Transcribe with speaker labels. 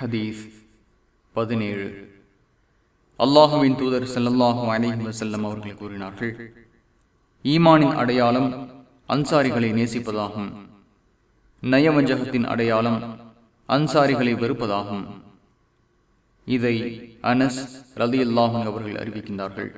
Speaker 1: ஹதீஸ் பதினேழு. அல்லாஹுவின் தூதர் செல்லல்லாஹு அலிஹி வசல்லம் அவர்கள் கூறினார்கள் ஈமானின் அடையாளம் அன்சாரிகளை நேசிப்பதாகும். நயவஞ்சகத்தின் அடையாளம் அன்சாரிகளை வெறுப்பதாகும். இதை அனஸ் ரலியல்லாஹு அவர்கள் அறிவிக்கின்றார்கள்.